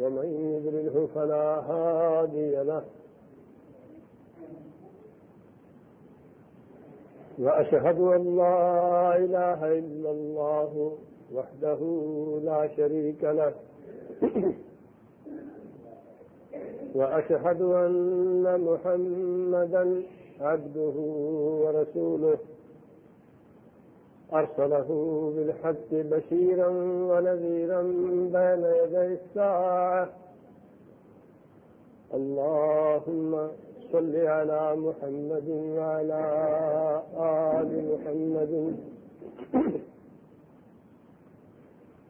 ومن يذلله فلا هادي له. وأشهد أن لا إله إلا الله وحده لا شريك له. وأشهد أن محمدا عبده ورسوله. أرسله بالحق بشيرا ونذيرا بين يدي الساعة. اللهم صل على محمد وعلى آل محمد.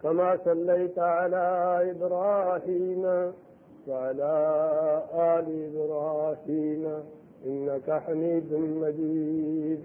كما صليت على إبراهيم وعلى آل إبراهيم إنك حميد مجيد.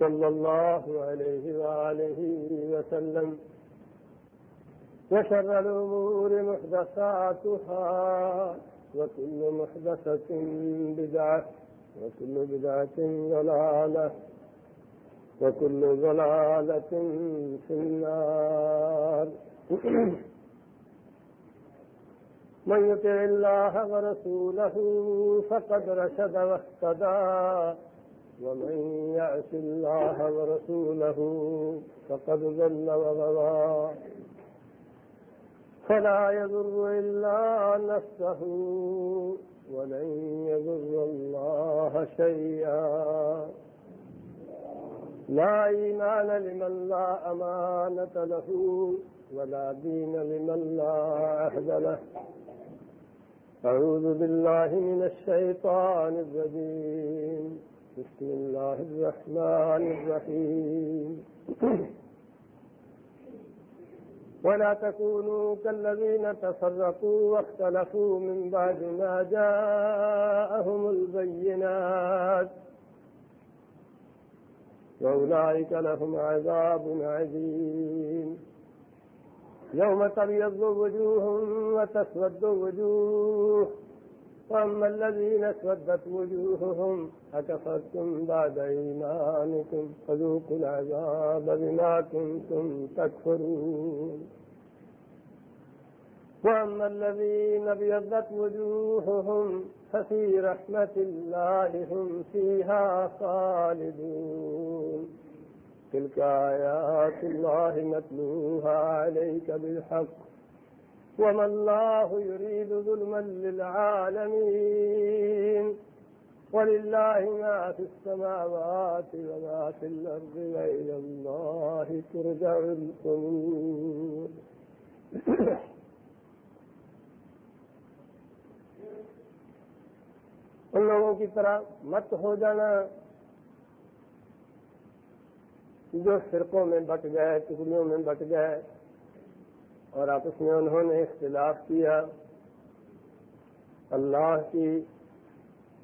صلى الله عليه وآله وسلم وشر الأمور محدثاتها وكل محدثة بدعة وكل بدعة ضلالة وكل ضلالة في النار. من يطع الله ورسوله فقد رشد واهتدى ومن يعص الله ورسوله فقد ضل وغوى فلا يضر إلا نفسه ولن يضر الله شيئا. لا إيمان لمن لا أمانة له ولا دين لمن لا عهد له. أعوذ بالله من الشيطان الرجيم. بسم الله الرحمن الرحيم. ولا تكونوا كالذين تفرقوا واختلفوا من بعد ما جاءهم البينات. وأولئك لهم عذاب عظيم. يوم تبيض وجوه وتسود وجوه. وأما الذين اسودت وجوههم أكفرتم بعد إيمانكم فذوقوا العذاب بما كنتم تكفرون وأما الذين ابيضت وجوههم ففي رحمة الله هم فيها خالدون تلك آيات الله نتلوها عليك بالحق وما الله يريد ظلما للعالمين. ولله ما في السماوات وما في الأرض وإلى الله ترجع الأمور. ان لوگوں کی طرح مت ہو جانا جو فرقوں میں بٹ گئے ٹکڑیوں میں بٹ گئے اور آپس میں انہوں نے اختلاف کیا۔ اللہ کی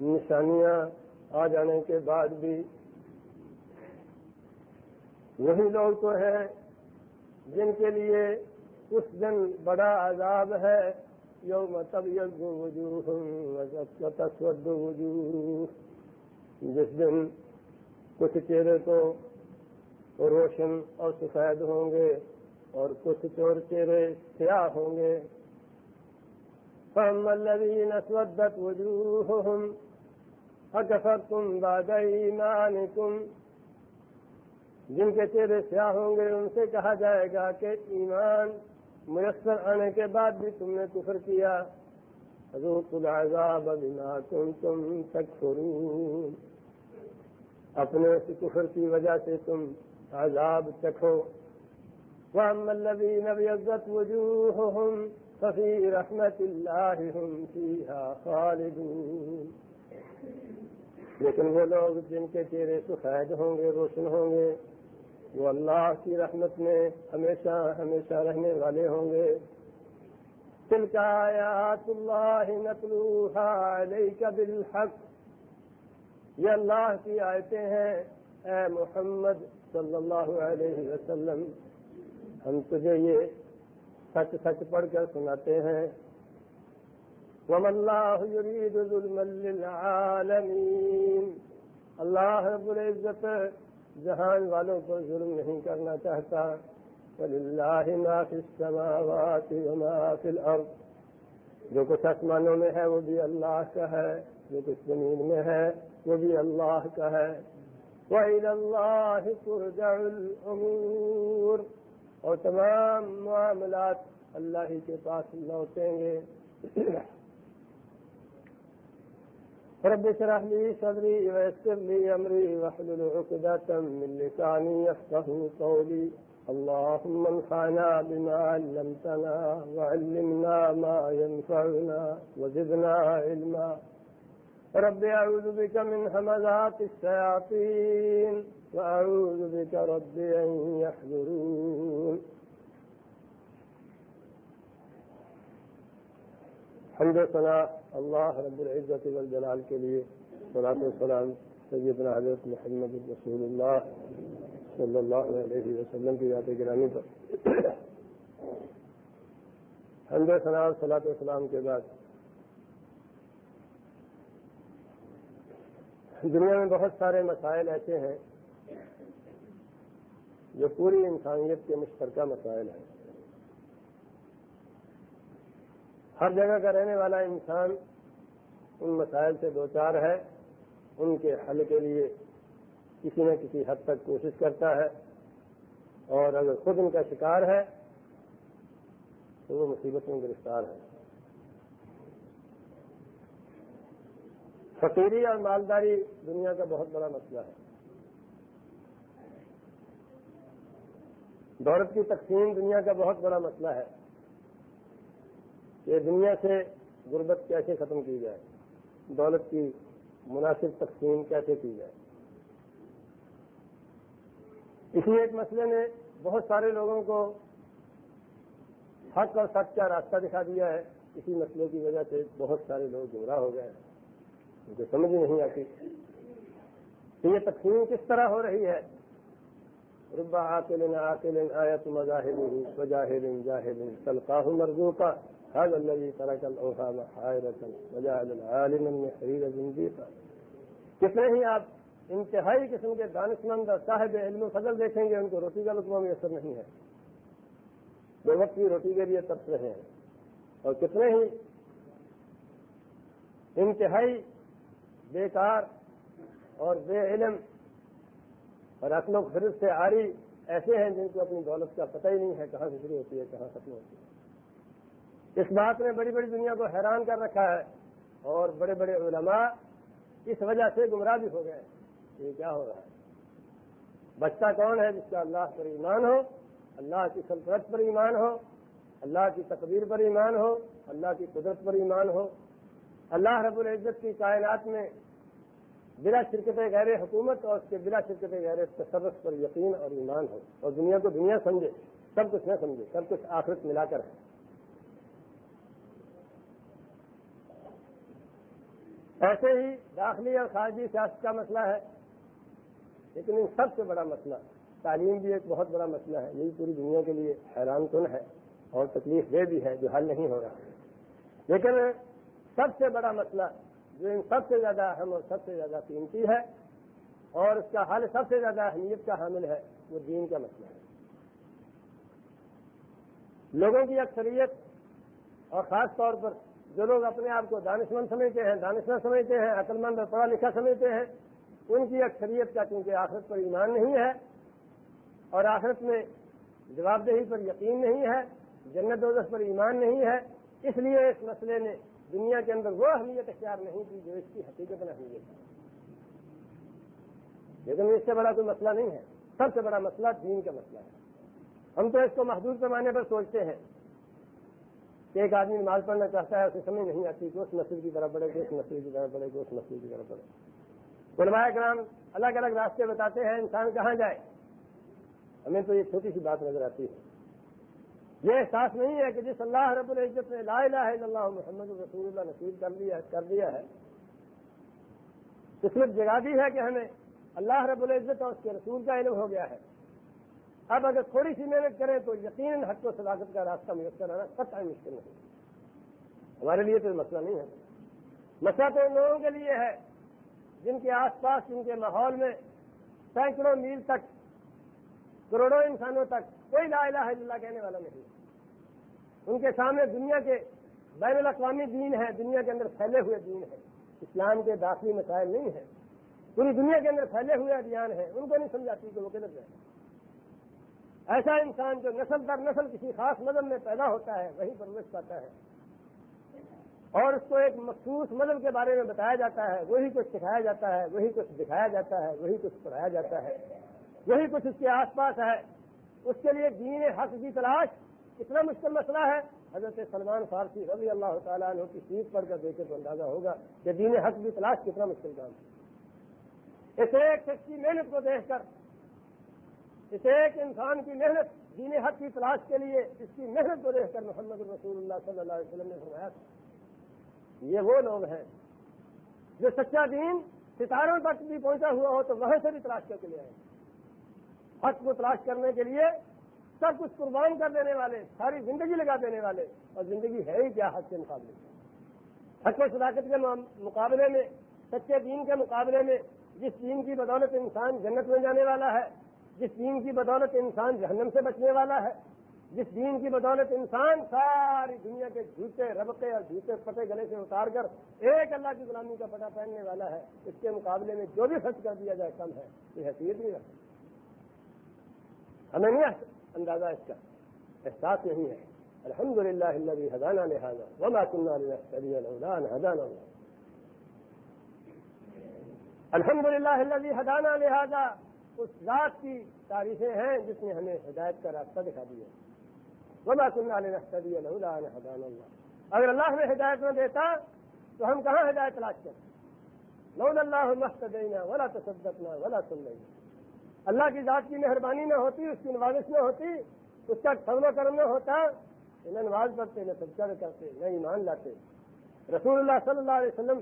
نشانیاں آ جانے کے بعد بھی وہی لوگ تو ہیں جن کے لیے اس دن بڑا عذاب ہے۔ یوم طبیعت وجوہ تصود وجوہ۔ جس دن کچھ چہرے تو روشن اور سفید ہوں گے۔ اور کچھ چور چہرے سیاہ ہوں گے۔ فَأَمَّا الَّذِينَ اسْوَدَّتْ وُجُوهُهُمْ أَكَفَرْتُمْ بَعْدَ إِيمَانِكُمْ۔ جن کے چہرے سیاہ ہوں گے، ان سے کہا جائے گا کہ ایمان میسر آنے کے بعد بھی تم نے کفر کیا۔ روپ العذاب بنا تم تم اپنے اس کفر کی وجہ سے تم عذاب چکھو۔ وأما الذين ابيضت وجوههم ففي رحمة الله هم فيها خالدون. لیکن وہ لوگ جن کے چہرے سفید ہوں گے، روشن ہوں گے، وہ اللہ کی رحمت میں ہمیشہ ہمیشہ رہنے والے ہوں گے۔ تل کا آیات اللہ علیک بالحق۔ یہ اللہ کی آیتیں ہیں، اے محمد صلی اللہ علیہ وسلم۔ ہم تجھے یہ سچ سچ پڑھ کر سناتے ہیں۔ وم اللہ يريد ظلم للعالمین اللہ رب العزت جہان والوں پر ظلم نہیں کرنا چاہتا۔ وللہ ما فی السماوات وما فی الارض جو کچھ آسمانوں میں ہے وہ بھی اللہ کا ہے، جو کچھ زمین میں ہے وہ بھی اللہ کا ہے۔ وَإِلَى اللَّهِ تُرْجَعُ الْأُمُورِ۔ اور تمام معاملات اللہ ہی کے پاس لوٹیں گے۔ رب اشرح لي صدري ويسر لي امري واحلل عقدة من لساني يفقهوا قولي۔ اللهم انفعنا بما علمتنا وعلمنا ما ينفعنا وزدنا علما۔ رب اعوذ بك من همزات الشياطين۔ وأعوذ بك رب أن يحضرون. حمد صلاح اللہ رب العزت والجلال کے لیے صلاح السلام سیدنا حضرت محمد رسول اللہ صلی اللہ علیہ وسلم کی ذات گرامی پر۔ حمد صلاح صلاح السلام کے بعد۔ دنیا میں بہت سارے مسائل ایسے ہیں جو پوری انسانیت کے مشترکہ مسائل ہیں۔ ہر جگہ کا رہنے والا انسان ان مسائل سے دو چار ہے، ان کے حل کے لیے کسی نہ کسی حد تک کوشش کرتا ہے۔ اور اگر خود ان کا شکار ہے، تو وہ مصیبت میں گرفتار ہے۔ فقیری اور مالداری دنیا کا بہت بڑا مسئلہ ہے۔ دولت کی تقسیم دنیا کا بہت بڑا مسئلہ ہے کہ دنیا سے غربت کیسے ختم کی جائے، دولت کی مناسب تقسیم کیسے کی جائے۔ اسی ایک مسئلے نے بہت سارے لوگوں کو حق اور سچ کا راستہ دکھا دیا ہے۔ اسی مسئلے کی وجہ سے بہت سارے لوگ گمراہ ہو گئے ہیں۔ ان کو سمجھ نہیں آتی۔ کہ یہ تقسیم کس طرح ہو رہی ہے؟ ربا عاقل عاقل آیت مظاہر وجاہر جاہر تلقاہ مرزوقا هذا الذي ترك الاوهام حائرة، وجعل العالم المحرير زنديقا۔ کتنے ہی آپ انتہائی قسم کے دانشمند اور صاحب علم و فضل دیکھیں گے، ان کو روٹی کا لقمہ میسر نہیں ہے۔ دو وقت کی روٹی کے لیے ترس رہے ہیں۔ اور کتنے ہی انتہائی بیکار اور بے علم اور اصل و فرض سے آری ایسے ہیں جن کو اپنی دولت کا پتہ ہی نہیں ہے کہاں سے شروع ہوتی ہے، کہاں ختم ہوتی ہے۔ اس بات نے بڑی بڑی دنیا کو حیران کر رکھا ہے اور بڑے بڑے علماء اس وجہ سے گمراہ بھی ہو گئے یہ کیا ہو رہا ہے۔ بچہ کون ہے جس کا اللہ پر ایمان ہو؟ اللہ کی سلطنت پر ایمان ہو؟ اللہ کی تقدیر پر ایمان ہو؟ اللہ کی قدرت پر ایمان ہو؟ اللہ رب العزت کی کائنات میں بلا شرکت غیر حکومت اور اس کے بلا شرکت غیر تصرف پر یقین اور ایمان ہو۔ اور دنیا کو دنیا سمجھے، سب کچھ نہ سمجھے، سب کچھ آخرت ملا کر ہے۔ ایسے ہی داخلی اور خارجی سیاست کا مسئلہ ہے۔ لیکن ان سب سے بڑا مسئلہ، تعلیم بھی ایک بہت بڑا مسئلہ ہے۔ یہی پوری دنیا کے لیے حیران کن ہے اور تکلیف دہ بھی ہے جو حل نہیں ہو رہا۔ لیکن سب سے بڑا مسئلہ جو ان سب سے زیادہ اہم اور سب سے زیادہ قیمتی ہے اور اس کا حل سب سے زیادہ اہمیت کا حامل ہے، وہ دین کا مسئلہ ہے۔ لوگوں کی اکثریت اور خاص طور پر جو لوگ اپنے آپ کو دانشمند سمجھتے ہیں، دانشمند سمجھتے ہیں عقل مند اور پڑھا لکھا سمجھتے ہیں، ان کی اکثریت کا کیونکہ آخرت پر ایمان نہیں ہے اور آخرت میں جواب دہی پر یقین نہیں ہے، جنت دوزخ پر ایمان نہیں ہے، اس لیے اس مسئلے نے دنیا کے اندر وہ اہمیت اختیار نہیں کی جو اس کی حقیقت اہمیت ہے۔ لیکن اس سے بڑا کوئی مسئلہ نہیں ہے۔ سب سے بڑا مسئلہ دین کا مسئلہ ہے۔ ہم تو اس کو محدود پیمانے پر سوچتے ہیں۔ کہ ایک آدمی نماز پڑھنا چاہتا ہے، اسے سمجھ نہیں آتی کہ اس مسجد کی طرف پڑے گی اس مسجد کی طرف پڑے گی اس مسجد کی طرف پڑے علماء کرام الگ الگ راستے بتاتے ہیں انسان کہاں جائے۔ ہمیں تو یہ چھوٹی سی بات نظر آتی ہے۔ یہ احساس نہیں ہے کہ جس اللہ رب العزت نے لا الہ الا اللہ محمد رسول اللہ نصیب کر لیا کر دیا ہے، قسمت جگا دی ہے کہ ہمیں اللہ رب العزت اور اس کے رسول کا علم ہو گیا ہے۔ اب اگر تھوڑی سی محنت کریں تو یقیناً حق و صداقت کا راستہ میسر آنا سب مشکل نہیں۔ ہمارے لیے تو مسئلہ نہیں ہے۔ مسئلہ تو ان لوگوں کے لیے ہے، جن کے آس پاس، جن کے ماحول میں سینکڑوں میل تک، کروڑوں انسانوں تک کوئی لا الہ الا اللہ کہنے والا نہیں۔ ان کے سامنے دنیا کے بین الاقوامی دین ہے دنیا کے اندر پھیلے ہوئے دین ہے اسلام کے داخلی مسائل نہیں ہے پوری دنیا کے اندر پھیلے ہوئے ادھیان ہیں۔ ان کو نہیں سمجھاتی کہ وہ کدھر جائے ایسا انسان جو نسل در نسل کسی خاص مذہب میں پیدا ہوتا ہے وہی پرورش پاتا ہے۔ اور اس کو ایک مخصوص مذہب کے بارے میں بتایا جاتا ہے۔ وہی کچھ سکھایا جاتا ہے، وہی کچھ دکھایا جاتا ہے، وہی کچھ پڑھایا جاتا ہے۔ وہی کچھ اس کے آس پاس ہے۔ اس کے لیے دین حق کی تلاش کتنا مشکل مسئلہ ہے؟ حضرت سلمان فارسی رضی اللہ تعالیٰ عنہ کی سیٹ پڑھ کر دیکھے تو اندازہ ہوگا کہ دین حق کی تلاش کتنا مشکل کام ہے اس ایک شخص کی محنت کو دیکھ کر، اس ایک انسان کی محنت دین حق کی تلاش کے لیے، اس کی محنت کو دیکھ کر محمد رسول اللہ صلی اللہ علیہ وسلم نے فرمایا، یہ وہ لوگ ہیں جو سچا دین ستاروں تک بھی پہنچا ہوا ہو تو وہاں سے بھی تلاش کر کے لے آئے۔ حق کو تلاش کرنے کے لیے سب کچھ قربان کر دینے والے، ساری زندگی لگا دینے والے، اور زندگی ہے ہی کیا حق کے مقابلے؟ میں حق و صداقت کے مقابلے میں، سچے دین کے مقابلے میں، جس دین کی بدولت انسان جنت میں جانے والا ہے، جس دین کی بدولت انسان جہنم سے بچنے والا ہے، جس دین کی بدولت انسان ساری دنیا کے جوتے ربقے اور جوتے پٹے گلے سے اتار کر ایک اللہ کی غلامی کا پٹا پہننے والا ہے۔ اس کے مقابلے میں جو بھی خرچ کر دیا جائے، کم ہے۔ یہ حیثیت نہیں رکھتی ہمیں نہیں اندازہ اس کا احساس نہیں ہے۔ الحمد للہ حضانہ لہٰذا وما کنہ حضان الحمد للہ حضانہ لہٰذا اس ذات کی تعریفیں ہیں جس نے ہمیں ہدایت کا راستہ دکھا دیا۔ وما کنہ لنحتدی لولا ان حضان اللہ۔ اگر اللہ ہمیں ہدایت نہ دیتا تو ہم کہاں ہدایت تلاش کریں لون اللہ مستدینا ولا تصدقنا ولا سننا اللہ کی ذات کی مہربانی نہ ہوتی، اس کی نوازش نہ ہوتی، اس کا و کرم نہ ہوتا نہ نماز پڑھتے، نہ سب کرتے، نہ ایمان لاتے۔ رسول اللہ صلی اللہ علیہ وسلم،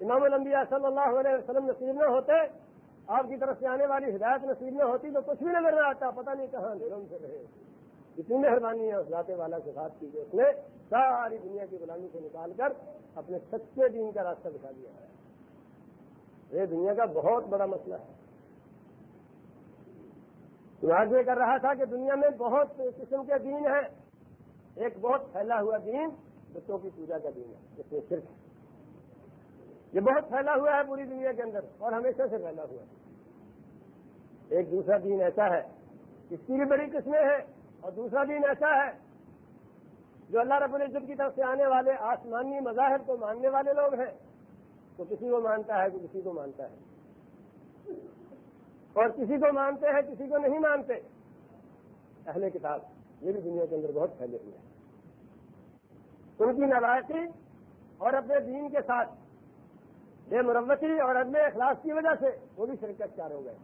امام الانبیاء صلی اللہ علیہ وسلم نصیب نہ ہوتے، آپ کی طرف سے آنے والی ہدایت نصیب نہ ہوتی، تو کچھ بھی نظر نہ آتا، پتہ نہیں کہاں دلوں سے رہے اتنی مہربانی ہے اس ذات والا کے ساتھ کی اس نے ساری دنیا کی غلامی سے نکال کر اپنے سچے دین کا راستہ دکھا دیا ہے۔ یہ دنیا کا بہت بڑا مسئلہ ہے۔ یہ کر رہا تھا کہ دنیا میں بہت قسم کے دین ہیں۔ ایک بہت پھیلا ہوا دین، بچوں کی پوجا کا دین ہے، جس میں صرف یہ بہت پھیلا ہوا ہے پوری دنیا کے اندر اور ہمیشہ سے پھیلا ہوا ہے۔ ایک دوسرا دین ایسا ہے، اس کی بھی بڑی قسمیں ہیں، اور دوسرا دین ایسا ہے جو اللہ رب العزت کی طرف سے آنے والے آسمانی مظاہر کو ماننے والے لوگ ہیں۔ تو کسی کو مانتا ہے تو کسی کو مانتا ہے۔ اور کسی کو مانتے ہیں، کسی کو نہیں مانتے۔ اہل کتاب یہ بھی دنیا کے اندر بہت پھیلے ہوئے ہیں۔ ان کی نوایتی اور اپنے دین کے ساتھ بے مرمتی اور عدم اخلاص کی وجہ سے وہ بھی شرکت کار ہو گئے۔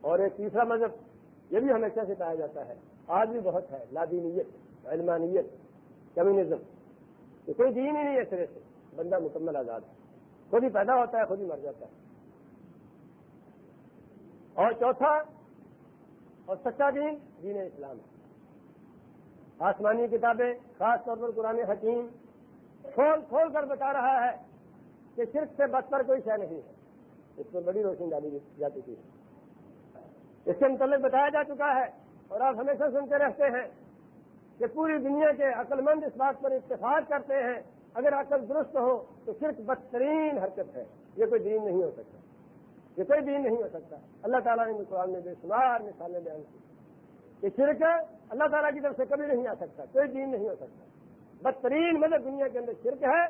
اور ایک تیسرا مذہب یہ بھی ہمیشہ سے پایا جاتا ہے۔ آج بھی بہت ہے۔ لادینیت، علمانیت، کمیونزم۔ یہ کوئی دین ہی نہیں ہے سرے سے۔ بندہ مکمل آزاد ہے۔ خود ہی پیدا ہوتا ہے، خود ہی مر جاتا ہے۔ اور چوتھا اور سچا دین دین اسلام۔ آسمانی کتابیں، خاص طور پر قرآن حکیم، کھول کھول کر بتا رہا ہے کہ صرف سے بدتر کوئی شے نہیں ہے۔ اس میں بڑی روشنی ڈالی جا چکی ہے اس کے متعلق بتایا جا چکا ہے اور آپ ہمیشہ سنتے رہتے ہیں کہ پوری دنیا کے عقل مند اس بات پر اتفاق کرتے ہیں، اگر عقل درست ہو تو صرف بدترین حرکت ہے، یہ کوئی دین نہیں ہو سکتا۔ یہ کوئی دین نہیں ہو سکتا۔ اللہ تعالیٰ نے قرآن میں بے شمار مثالیں بیان کی۔ کہ شرک اللہ تعالیٰ کی طرف سے کبھی نہیں آ سکتا، کوئی دین نہیں ہو سکتا۔ بدترین مطلب دنیا کے اندر شرک ہے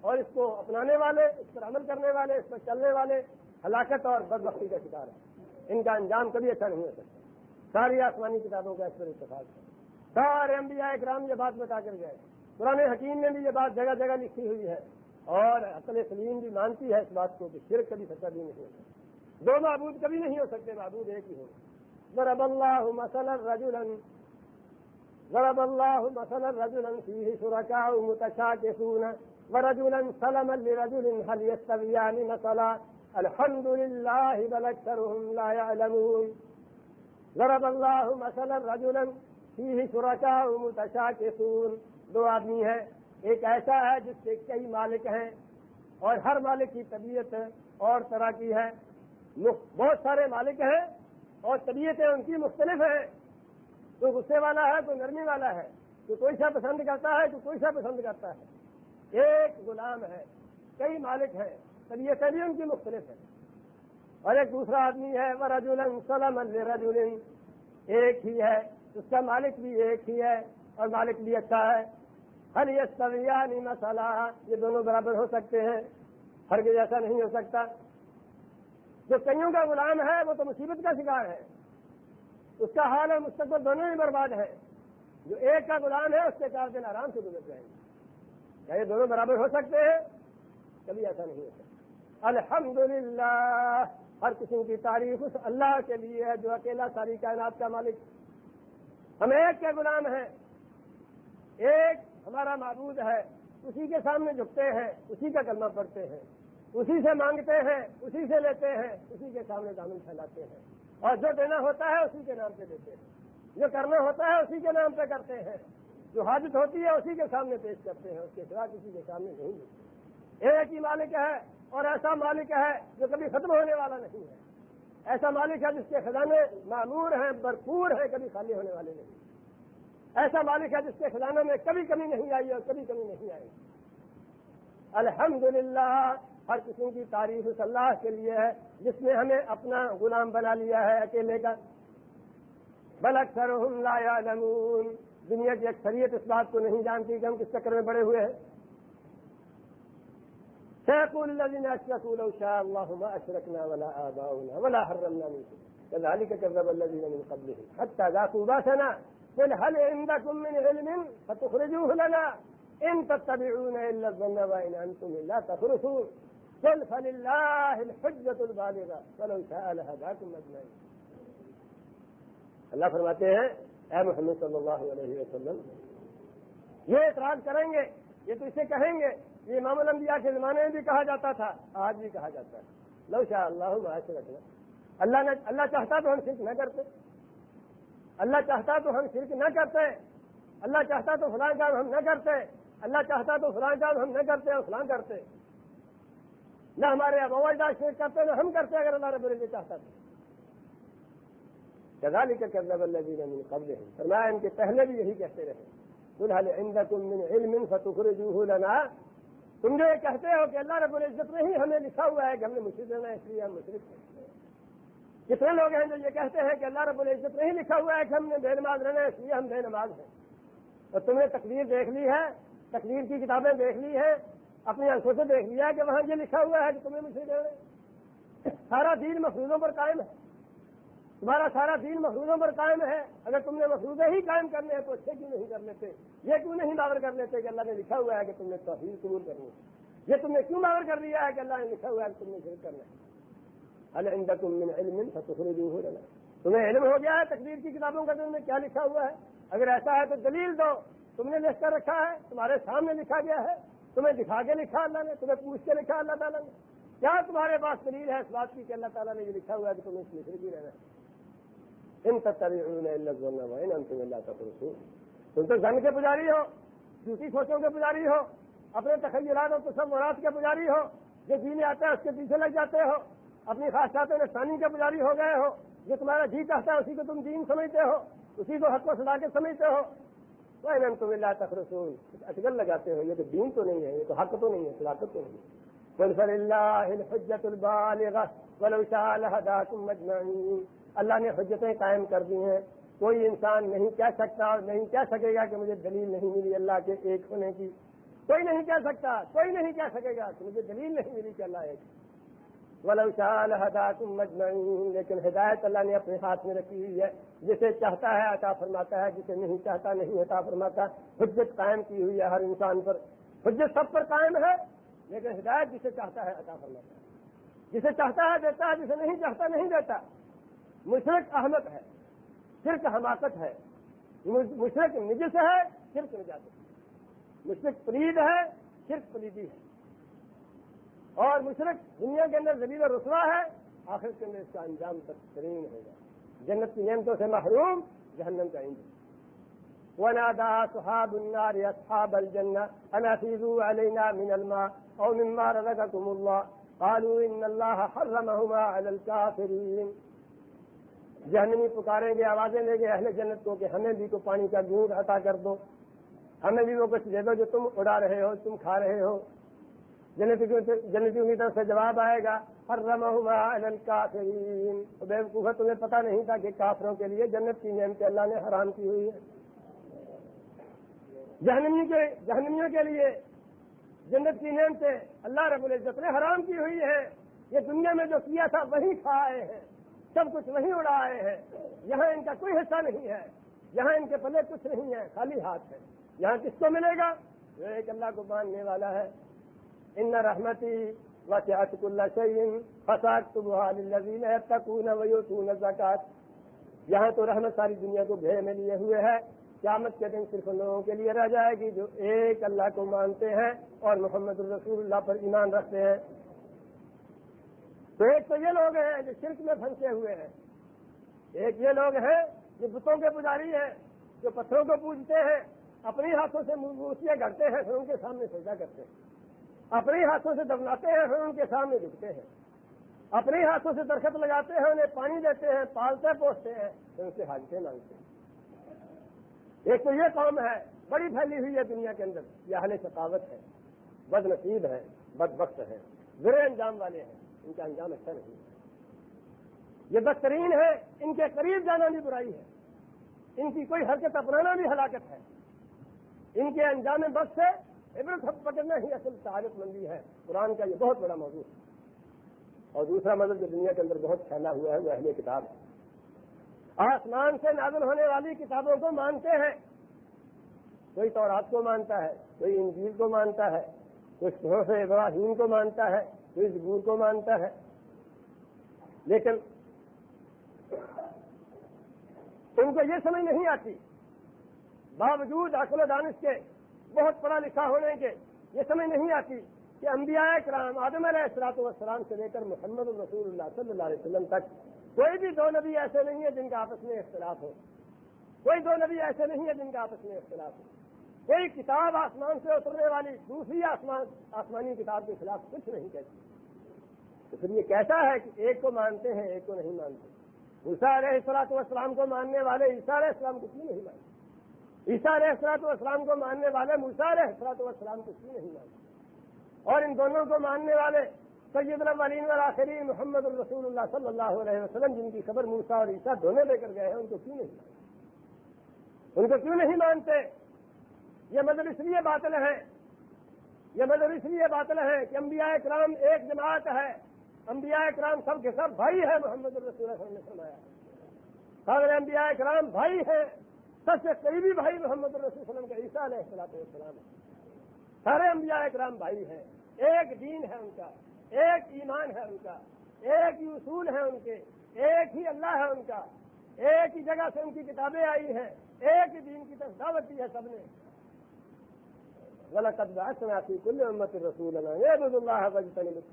اور اس کو اپنانے والے، اس پر عمل کرنے والے، اس پر چلنے والے ہلاکت اور بدبختی کا شکار ہے ان کا انجام کبھی اچھا نہیں ہو سکتا۔ ساری آسمانی کتابوں کا اس پر اتفاق ہے۔ سارے انبیاء اکرام یہ بات بتا کر گئے۔ پرانے حکیم میں بھی یہ بات جگہ جگہ لکھی ہوئی ہے اور عقل سلیم بھی مانتی ہے اس بات کو کہ شرک کبھی سچا بھی نہیں ہوتا دو معبود کبھی نہیں ہو سکتے، معبود ایک ہی ہو ضرب اللہ مثلا رجلا، ضرب اللہ مثلا رجلا فيه شركاء متشاكسون ورجلا سلما لرجل هل يستويان مثلا۔ الحمد لله بل اكثرهم لا يعلمون ضرب الله مثلا رجلا فيه شركاء متشاكسون دو آدمی ہیں، ایک ایسا ہے جس کے کئی مالک ہیں، اور ہر مالک کی طبیعت اور طرح کی ہے۔ بہت سارے مالک ہیں اور طبیعتیں ان کی مختلف ہیں۔ کوئی غصے والا ہے کوئی نرمی والا ہے کوئی کوئی سا پسند کرتا ہے کوئی کوئی سا پسند کرتا ہے۔ ایک غلام ہے، کئی مالک ہیں، طبیعتیں بھی ان کی مختلف ہیں۔ اور ایک دوسرا آدمی ہے وہ رجولن سلم رجولن ایک ہی ہے، اس کا مالک بھی ایک ہی ہے اور مالک بھی اچھا ہے۔ ہر یہ سویانی مسئلہ یہ دونوں برابر ہو سکتے ہیں ہر کے جیسا نہیں ہو سکتا۔ جو کئیوں کا غلام ہے، وہ تو مصیبت کا شکار ہے۔ اس کا حال اور مستقبل دونوں ہی برباد ہے جو ایک کا غلام ہے، اس کے چار دن آرام سے گزر جائیں گے۔ کیا یہ دونوں برابر ہو سکتے ہیں؟ کبھی ایسا نہیں ہو سکتا۔ الحمدللہ، ہر قسم کی تعریف اس اللہ کے لیے ہے، جو اکیلا ساری کائنات کا مالک۔ ہم ایک کے غلام ہیں۔ ایک ہمارا معبود ہے۔ اسی کے سامنے جھکتے ہیں، اسی کا کلمہ پڑھتے ہیں۔ اسی سے مانگتے ہیں، اسی سے لیتے ہیں، اسی کے سامنے دامن پھیلاتے ہیں۔ اور جو دینا ہوتا ہے، اسی کے نام پہ دیتے ہیں۔ جو کرنا ہوتا ہے، اسی کے نام پہ کرتے ہیں۔ جو حاجت ہوتی ہے، اسی کے سامنے پیش کرتے ہیں۔ اس کے سوا کسی کے سامنے نہیں دیتے ایک ہی مالک ہے اور ایسا مالک ہے جو کبھی ختم ہونے والا نہیں ہے۔ ایسا مالک ہے جس کے خزانے معمور ہیں، بھرپور ہیں، کبھی خالی ہونے والے نہیں۔ ایسا مالک ہے جس کے خزانوں میں کبھی کمی نہیں آئی اور کبھی کمی نہیں آئی۔ الحمدللہ۔ ہر قسم کی تعریف اس اللہ کے لیے ہے، جس نے ہمیں اپنا غلام بنا لیا ہے اکیلے کا۔ بل اکثر لا یعلمون۔ دنیا کی اکثریت اس بات کو نہیں جانتی کہ ہم کس چکر میں بڑے ہوئے ہیں۔ سيقول الذين اشركوا لو شاء الله ما اشركنا ولا آباؤنا ولا حرمنا من شيء كذلك كذب الذين من قبلهم حتى ذاقوا باسنا۔ قل هل عندكم من علم فتخرجوه لنا۔ ان تتبعون الا الظن وان انتم الا تخرصون۔ قل فلله الحجة البالغة ولو شاء لهداكم اجمعين اللہ فرماتے ہیں، اے محمد صلی اللہ علیہ وسلم، یہ اعتراض کریں گے، یہ تو اسے کہیں گے، یہ امام الانبیاء کے زمانے میں بھی کہا جاتا تھا، آج بھی کہا جاتا ہے۔ لو شاء اللہ رکھنا اللہ نے، اللہ چاہتا تو ہم شرک نہ کرتے۔ اللہ چاہتا تو ہم شرک نہ کرتے۔ اللہ چاہتا تو فلاں کام ہم نہ کرتے۔ اللہ چاہتا تو فلاں کام ہم نہ کرتے اور فلاں کرتے۔ نہ ہمارے اب اجداد شرک کرتے، نہ ہم کرتے اگر اللہ رب العزت چاہتا تھا جزالی کا کرنا اللہ جی نے قبل ہے فرمایا ان کے پہلے بھی یہی کہتے رہے۔ فلحال من علم فتخرجوه لنا؟ تم جو یہ کہتے ہو کہ اللہ رب العزت نے ہی ہمیں لکھا ہوا ہے کہ ہم نے مشرق رہنا ہے اس لیے ہم مشرق ہیں۔ کتنے لوگ ہیں جو یہ کہتے ہیں کہ اللہ رب العزت نے ہی لکھا ہوا ہے کہ ہم نے بے نماز رہنا ہے، اس لیے ہم بے نماز ہیں۔ اور تم نے تقریر دیکھ لی ہے، تقریر کی کتابیں دیکھ لی ہیں اپنی آنکھوں سے دیکھ لیا کہ وہاں یہ لکھا ہوا ہے کہ تمہیں مشرق رہنا سارا دین مفروضوں پر قائم ہے۔ تمہارا سارا دین مفروضوں پر قائم ہے۔ اگر تم نے مفروضے ہی قائم کرنے ہیں تو اچھے کیوں نہیں کر لیتے؟ یہ کیوں نہیں باور کر لیتے کہ اللہ نے لکھا ہوا ہے کہ تم نے توحید قبول کرنی ہے؟ یہ تم نے کیوں باور کر دیا ہے کہ اللہ نے لکھا ہوا ہے کہ تم نے شرک کرنا ہے؟ من علم تمہیں علم ہو گیا ہے تقدیر کی کتابوں کا تم نے کیا لکھا ہوا ہے؟ اگر ایسا ہے تو دلیل دو۔ تم نے لکھ کر رکھا ہے، تمہارے سامنے لکھا گیا ہے۔ تمہیں دکھا کے لکھا اللہ نے، تمہیں پوچھ کے لکھا اللہ تعالیٰ نے۔ کیا تمہارے پاس دلیل ہے اس بات کی کہ اللہ تعالیٰ نے یہ لکھا ہوا ہے کہ تمہیں اس مصر کی رہنا ان انتم تم تو زن کے پجاری ہو، جھوٹی سوچوں کے پجاری ہو، اپنے تخیلات اور تصورات کے پجاری ہو، جو جینے آتا ہے اس کے پیچھے لگ جاتے ہو، اپنی خاصات نسانی کے پجاری ہو گئے ہو، جو تمہارا جی چاہتا ہے اسی کو تم دین سمجھتے ہو، اسی کو حق و صدا کے سمجھتے ہو۔ ان تم اللہ تخرسون اٹگل لگاتے ہو یہ تو دین تو نہیں ہے، یہ تو حق تو نہیں ہے صلاحت تو نہیں ہے۔ قل اللہ الحجت البالغ ولو شاء لهداكم اللہ نے حجتیں قائم کر دی ہیں۔ کوئی انسان نہیں کہہ سکتا اور نہیں کہہ سکے گا کہ مجھے دلیل نہیں ملی اللہ کے ایک ہونے کی۔ کوئی نہیں کہہ سکتا، کوئی نہیں کہہ سکے گا کہ مجھے دلیل نہیں ملی کہ اللہ ایک۔ ولاشا تم مجمعین لیکن ہدایت اللہ نے اپنے ہاتھ میں رکھی ہوئی ہے، جسے چاہتا ہے عطا فرماتا ہے، جسے نہیں چاہتا نہیں عطا فرماتا، حجت قائم کی ہوئی ہے ہر انسان پر۔ حجت سب پر قائم ہے، لیکن ہدایت جسے چاہتا ہے عطا فرماتا ہے۔ جسے چاہتا ہے دیتا ہے جسے نہیں چاہتا نہیں دیتا۔ مشرق احمد ہے، شرک حماقت ہے۔ مشرق نجس ہے، شرک نجاست مشرق پلید ہے، شرک پلیدی ہے۔ اور مشرق دنیا کے اندر زلیل و رسوا ہے آخر کے اندر اس کا انجام بدترین ہوگا۔ جنت کی نعمتوں سے محروم، جہنم کا انجام۔ ونادى صحاب النار أصحاب الجنة أن أفيذوا علينا من الماء أو مما رزقكم الله قالوا إن الله حرمهما على الكافرين۔ جہنمی پکاریں گے، آوازیں لیں گے، اہل جنت کو کہ ہمیں بھی کو پانی کا گونٹ عطا کر دو۔ ہمیں بھی وہ کچھ دے دو جو تم اڑا رہے ہو، تم کھا رہے ہو۔ جنتیوں کی طرف سے جواب آئے گا ہر رم کا تمہیں پتا نہیں تھا کہ کافروں کے لیے جنت کی نعمت اللہ نے حرام کی ہوئی ہے جہنمی کے جہنمیوں کے لیے جنت کی نعمتیں اللہ رب العزت نے حرام کی ہوئی ہے یہ دنیا میں جو کیا تھا، وہی کھا آئے ہیں۔ سب کچھ وہیں اڑا آئے ہیں۔ یہاں ان کا کوئی حصہ نہیں ہے۔ یہاں ان کے پلے کچھ نہیں ہے خالی ہاتھ ہے یہاں کس کو ملے گا؟ جو ایک اللہ کو ماننے والا ہے۔ ان رحمتی وسعت اللہ شعین فساد تبین تکون ویوتون زکات یہاں تو رحمت ساری دنیا کو گھیر میں لیے ہوئے ہے۔ قیامت کے دن صرف ان لوگوں کے لیے رہ جائے گی جو ایک اللہ کو مانتے ہیں اور محمد الرسول اللہ پر ایمان رکھتے ہیں۔ تو ایک تو یہ لوگ ہیں جو شرک میں پھنسے ہوئے ہیں۔ ایک یہ لوگ ہیں جو بتوں کے پجاری ہیں، جو پتھروں کو پوجتے ہیں، اپنی ہاتھوں سے مورتیاں گھڑتے ہیں، پھر ان کے سامنے سجا کرتے ہیں۔ اپنے ہاتھوں سے دبناتے ہیں، پھر ان کے سامنے جھکتے ہیں۔ اپنے ہاتھوں سے درخت لگاتے ہیں، انہیں پانی دیتے ہیں پالتے پوستے ہیں، پھر ان سے حاجتیں مانگتے ہیں۔ ایک تو یہ قوم ہے، بڑی پھیلی ہوئی ہے دنیا کے اندر۔ یہ اہل ثقافت ہے بد نصیب ہے بد وقت ہے، برے انجام والے ہیں۔ ان کا انجام اچھا نہیں ہے۔ یہ بدترین ہے، ان کے قریب جانا بھی برائی ہے۔ ان کی کوئی حرکت اپنانا بھی ہلاکت ہے۔ ان کے انجام بس سے عبرت حق پکڑنا ہی اصل تعارف مندی ہے۔ قرآن کا یہ بہت بڑا موضوع ہے۔ اور دوسرا مدد جو دنیا کے اندر بہت پھیلا ہوا ہے وہ اہل کتاب ہے۔ آسمان سے نازل ہونے والی کتابوں کو مانتے ہیں۔ کوئی تورات کو مانتا ہے، کوئی انجیل کو مانتا ہے، کوئی صحف ابراہیم کو مانتا ہے تو اس گور کو مانتا ہے۔ لیکن ان کو یہ سمجھ نہیں آتی۔ باوجود عقل و دانش کے بہت پڑھا لکھا ہونے کے یہ سمجھ نہیں آتی کہ انبیاء کرام آدم علیہ السلاط والسلام سے لے کر محمد الرسول اللہ صلی اللہ علیہ وسلم تک کوئی بھی دو نبی ایسے نہیں ہے جن کا آپس میں اختلاف ہو۔ کوئی دو نبی ایسے نہیں ہے جن کا آپس میں اختلاف ہو۔ کوئی کتاب آسمان سے اترنے والی دوسری آسمان آسمانی کتاب کے خلاف کچھ نہیں کہتی۔ تو پھر یہ کیسا ہے کہ ایک کو مانتے ہیں، ایک کو نہیں مانتے۔ علیہ السلاط والسلام کو ماننے والے عیسیٰ علیہ السلام کو کیوں نہیں مانتے؟ عیسیٰ علیہ السلاط والسلام کو ماننے والے موسا علیہ السلاط والسلام کو کیوں نہیں مانتے اور ان دونوں کو ماننے والے سید العلیم الآخری محمد الرسول اللہ صلی اللہ علیہ وسلم، جن کی خبر موسا اور عیسیٰ دونوں لے کر گئے ہیں، ان کو کیوں نہیں؟ مانتے ان کو کیوں نہیں مانتے؟ یہ مطلب اس لیے باطل ہے، یہ مطلب اس لیے باطل ہے کہ انبیاء اکرام ایک جماعت ہے۔ انبیاء اکرام سب کے سب بھائی ہیں، محمد الرسول اللہ نے فرمایا۔ سارے انبیاء اکرام بھائی ہیں۔ سب سے قریبی بھائی محمد الرسول وسلم کا عیسیٰ علیہ السلام السلام سارے انبیاء اکرام بھائی ہیں۔ ایک دین ہے ان کا، ایک ایمان ہے ان کا، ایک ہی اصول ہے ان کے، ایک ہی اللہ ہے ان کا۔ ایک ہی جگہ سے ان کی کتابیں آئی ہیں۔ ایک ہی دین کی طرف دعوت دی ہے سب نے۔ غلط کل امت رسول اللہ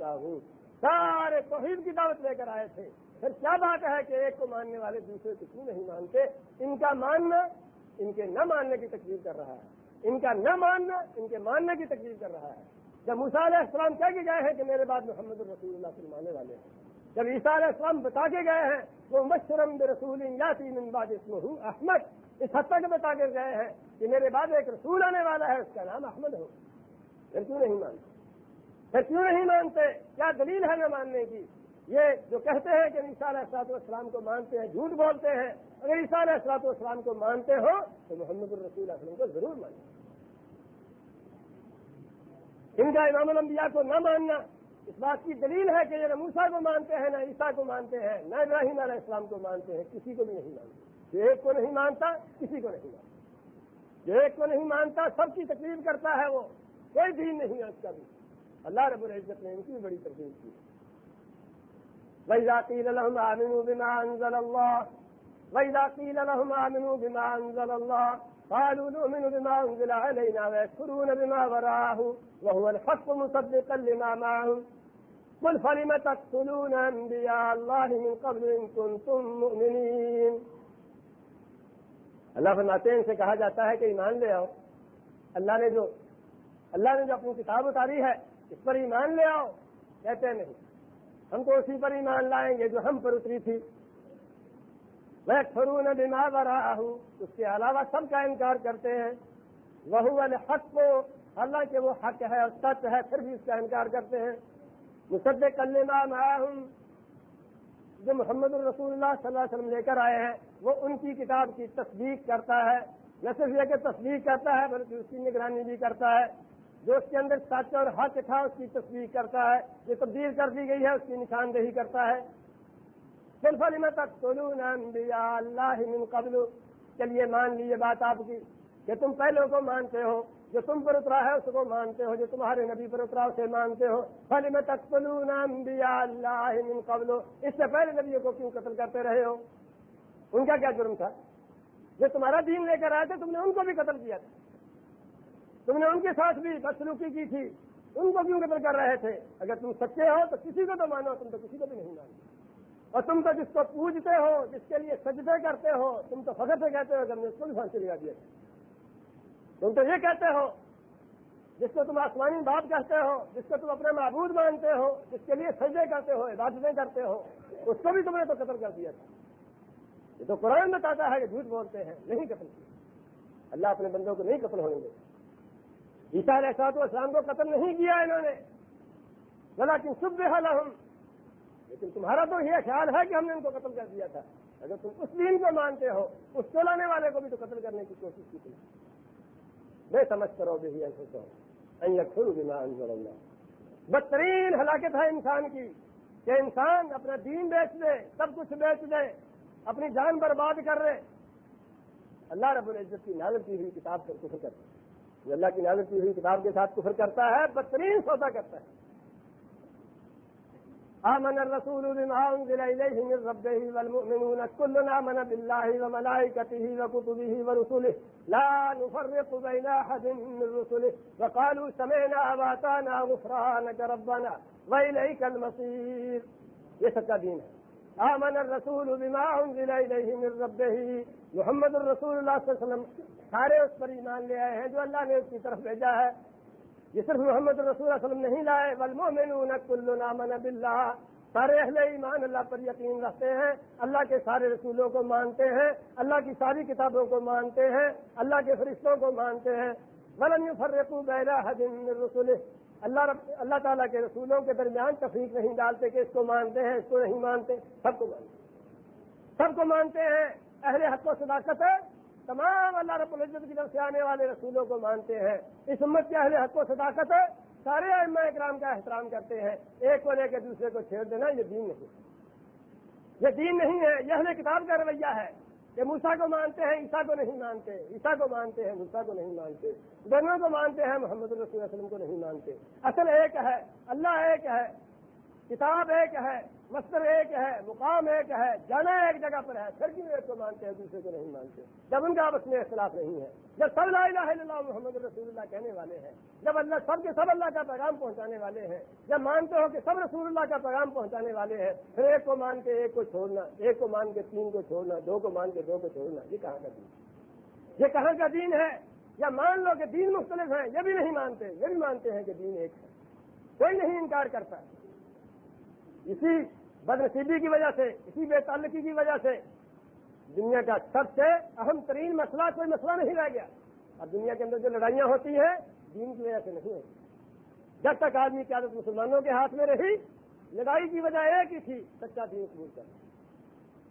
ہوں سارے توحید کی دعوت لے کر آئے تھے۔ پھر کیا بات ہے کہ ایک کو ماننے والے دوسرے کو کیوں نہیں مانتے؟ ان کا ماننا ان کے نہ ماننے کی تکلیف کر رہا ہے۔ ان کا نہ ماننا، ان کے ماننے کی تکلیف کر رہا ہے۔ جب علیہ السلام کہہ کے گئے ہیں کہ میرے بعد محمد الرسول اللہ سے ماننے والے ہیں، جب عیسیٰ علیہ السلام بتا کے گئے ہیں وہ مشرم رسول یا تین بعد اس ہوں احمد، اس حد تک بتا کر گئے ہیں کہ میرے بعد ایک رسول آنے والا ہے، اس کا نام احمد ہو۔ پھر کیوں نہیں مانتے؟ پھر کیوں نہیں مانتے؟ کیا دلیل ہے نہ ماننے کی؟ یہ جو کہتے ہیں کہ عیسیٰ علیہ السلاط والسلام کو مانتے ہیں، جھوٹ بولتے ہیں اگر عیسیٰ علیہ السلاط والسلام کو مانتے ہو تو محمد الرسول وسلم کو ضرور مانیں ان کا امام الانبیاء کو نہ ماننا، اس بات کی دلیل ہے کہ یہ نہ موسا کو مانتے ہیں، نہ عیسیٰ کو مانتے ہیں، نہ ابراہیم علیہ السلام کو مانتے ہیں، کسی کو بھی نہیں مانتے۔ جو ایک کو نہیں مانتا، کسی کو نہیں مانتا۔ جو ایک کو نہیں مانتا، سب کی تکلیف کرتا ہے وہ، کوئی دین نہیں ہے اس کا بھی۔ اللہ رب العزت نے ان کی بڑی تکلیف کی۔ وَإِذَا قِيلَ وَإِذَا قِيلَ لَهُمْ آمِنُوا بِمَا أَنزَلَ اللَّهُ قالوا نؤمن بما أنزل علينا ويكفرون بما وراءه وهو الحق مصدقا لما معهم قل فلم تقتلون أنبياء الله من قبل إن كنتم مؤمنين اللہ فرماتے ہیں، ان سے کہا جاتا ہے کہ ایمان لے آؤ۔ اللہ نے جو، اللہ نے جو اپنی کتاب اتاری ہے، اس پر ایمان لے آؤ۔ کہتے نہیں، ہم تو اسی پر ایمان لائیں گے جو ہم پر اتری تھی۔ میں بما براہ اس کے علاوہ سب کا انکار کرتے ہیں۔ وہ الحق۔ کو اللہ کے وہ حق ہے اور سچ ہے، پھر بھی اس کا انکار کرتے ہیں۔ مصد کلمہ معاہم جو محمد الرسول اللہ صلی اللہ علیہ وسلم لے کر آئے ہیں، وہ ان کی کتاب کی تصدیق کرتا ہے۔ نہ صرف یہ کہ تصدیق کرتا ہے، بلکہ اس کی نگرانی بھی کرتا ہے۔ جو اس کے اندر سچ اور حق تھا، اس کی تصدیق کرتا ہے۔ جو تبدیل کر دی گئی ہے، اس کی نشاندہی کرتا ہے۔ فلی میں تک اللہ من قبل؟ چلیے، مان لیجیے بات آپ کی کہ تم پہلوں کو مانتے ہو، جو تم پر اترا ہے اس کو مانتے ہو، جو تمہارے نبی پر اترا اسے مانتے ہو۔ فلی میں تک اللہ من قبل؟ اس سے پہلے نبیوں کو کیوں قتل کرتے رہے ہو؟ ان کا کیا جرم تھا؟ جو تمہارا دین لے کر آئے تھے، تم نے ان کو بھی قتل کیا تھا۔ تم نے ان کے ساتھ بھی بدسلوکی کی تھی۔ ان کو کیوں قتل کر رہے تھے؟ اگر تم سچے ہو تو کسی کو تو مانو، تم تو کسی کو بھی نہیں مانو اور تم تو جس کو پوجتے ہو، جس کے لیے سجدے کرتے ہو، تم تو فخر سے کہتے ہو کہ ہم نے اس کو بھی پھانسی لگا دیا۔ تم تو یہ کہتے ہو، جس کو تم آسمانی باپ کہتے ہو، جس کو تم اپنے معبود مانتے ہو، جس کے لیے سجدے کرتے ہو، عبادتیں کرتے ہو، اس کو بھی تم نے تو قتل کر دیا تھا۔ یہ تو قرآن بتاتا ہے کہ جھوٹ بولتے ہیں، نہیں قتل کیا اللہ اپنے بندوں کو نہیں قتل ہونے دے۔ عیسا ایسا تو اسلام کو قتل نہیں کیا انہوں نے۔ بلا کن سب ہم لیکن تمہارا تو یہ خیال ہے کہ ہم نے ان کو قتل کر دیا تھا۔ اگر تم اس دین کو مانتے ہو، اس کو لانے والے کو بھی تو قتل کرنے کی کوشش کی تھی۔ بے سمجھ کرو گے ہی ایسے اللہ۔ بدترین ہلاکت ہے انسان کی کہ انسان اپنا دین بیچ دے، سب کچھ بیچ دے، اپنی جان برباد کر رہے۔ اللہ رب العزت کی نازل کی ہوئی کتاب پر کفر کرتا ہے۔ اللہ کی نازل کی ہوئی کتاب کے ساتھ کفر کرتا ہے، بدترین سودا کرتا ہے۔ آمن الرسول بما أنزل إليه من ربه والمؤمنون كلنا آمن بالله وملائكته وكتبه ورسله. لا نفرق بين أحد من رسله. وقالوا سمعنا واتانا غفرانك ربنا وإليك المصير. یہ سچا دین ہے. آمن الرسول بما انزل الیہ من ربه. محمد الرسول اللہ صلی اللہ علیہ وسلم سارے اس پر ایمان لے آئے ہیں جو اللہ نے اس کی طرف بھیجا ہے. یہ صرف محمد رسول اللہ وسلم نہیں لائے، والمؤمنون كلنا من بالله سارے اہل ایمان اللہ پر یقین رکھتے ہیں، اللہ کے سارے رسولوں کو مانتے ہیں، اللہ کی ساری کتابوں کو مانتے ہیں، اللہ کے فرشتوں کو مانتے ہیں۔ ولم يفرقوا بين احد من رسوله اللہ رب، اللہ تعالیٰ کے رسولوں کے درمیان تفریق نہیں ڈالتے کہ اس کو مانتے ہیں، اس کو نہیں مانتے، سب کو مانتے سب کو مانتے ہیں، اہل حق و صداقت ہے۔ تمام اللہ رب العزت کی طرف سے آنے والے رسولوں کو مانتے ہیں۔ اس امت کے اہل حق و صداقت ہے سارے اما اکرام کا احترام کرتے ہیں۔ ایک کو لے کے دوسرے کو چھیڑ دینا یہ دین نہیں۔ یہ دین نہیں ہے، یہ اہل کتاب کا رویہ ہے کہ موسا کو مانتے ہیں عیسا کو نہیں مانتے۔ عیسا کو مانتے ہیں موسا کو نہیں مانتے۔ دونوں کو مانتے ہیں، محمد رسول وسلم کو نہیں مانتے۔ اصل ایک ہے، اللہ ایک ہے۔ کتاب ایک ہے مستر ایک ہے، مقام ایک ہے، جانا ایک جگہ پر ہے۔ پھر کیوں ایک کو مانتے ہیں، دوسرے کو نہیں مانتے۔ جب ان کا آپس میں اختلاف نہیں ہے، جب سب لا الہ الا اللہ محمد رسول اللہ کہنے والے ہیں، جب اللہ سب کے سب اللہ کا پیغام پہنچانے والے ہیں، جب مانتے ہو کہ سب رسول اللہ کا پیغام پہنچانے والے ہیں، پھر ایک کو مان کے ایک کو چھوڑنا، ایک کو مان کے تین کو چھوڑنا، دو کو مان کے دو کو چھوڑنا، یہ کہاں کا دین؟ یہ کہاں کا دین ہے؟ یا مان لو کہ دین مختلف ہیں، یہ بھی نہیں مانتے، یہ بھی مانتے ہیں کہ دین ایک ہے۔ کوئی نہیں انکار کرتا۔ اسی بد نصیبی کی وجہ سے، اسی بے تعلقی کی وجہ سے دنیا کا سب سے اہم ترین مسئلہ کوئی مسئلہ نہیں رہ گیا۔ اب دنیا کے اندر جو لڑائیاں ہوتی ہیں، دین کی وجہ سے نہیں ہوتی جب تک آدمی کی عادت مسلمانوں کے ہاتھ میں رہی، لڑائی کی وجہ ایک ہی تھی، سچا دین قبول کرنا۔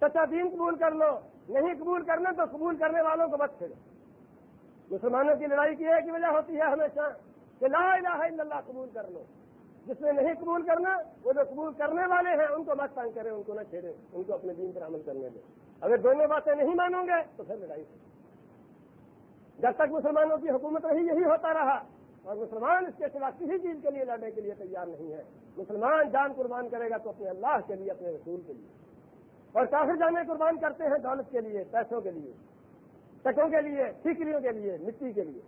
سچا دین قبول کر لو، نہیں قبول کرنا تو قبول کرنے والوں کو مت پھرو مسلمانوں کی لڑائی کی ایک ہی وجہ ہوتی ہے ہمیشہ کہ لا الہ الا اللہ قبول کر لو۔ جس نے نہیں قبول کرنا، وہ جو قبول کرنے والے ہیں، ان کو مت تنگ کریں، ان کو نہ چھیڑیں، ان کو اپنے دین پر عمل کرنے دیں۔ اگر دونوں باتیں نہیں مانوں گے، تو پھر لڑائی جب تک مسلمانوں کی حکومت رہی، یہی ہوتا رہا۔ اور مسلمان اس کے سوا کسی چیز کے لیے لڑنے کے لیے تیار نہیں ہے مسلمان جان قربان کرے گا تو اپنے اللہ کے لیے، اپنے رسول کے لیے۔ اور کافر جانے قربان کرتے ہیں دولت کے لیے، پیسوں کے لیے ٹکوں کے لیے ٹھیکریوں کے لیے، مٹی کے لیے۔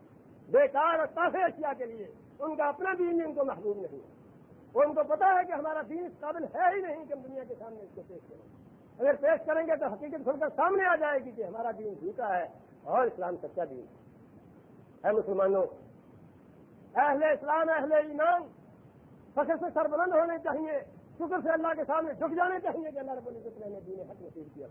بیکار اور تافے اشیاء کے لیے۔ ان کا اپنا دین ان کو محبوب نہیں ہے۔ وہ ان کو پتا ہے کہ ہمارا دین اس قابل ہے ہی نہیں کہ ہم دنیا کے سامنے اس کو پیش کریں۔ اگر پیش کریں گے تو حقیقت کھل کر سامنے آ جائے گی کہ ہمارا دین جھوٹا ہے اور اسلام سچا دین ہے۔ مسلمانوں، اہل اسلام، اہل ایمان، فخر سے سربلند ہونے چاہیے، شکر سے اللہ کے سامنے جھک جانے چاہیے کہ اللہ رب العزت نے دین حق نصیب کیا۔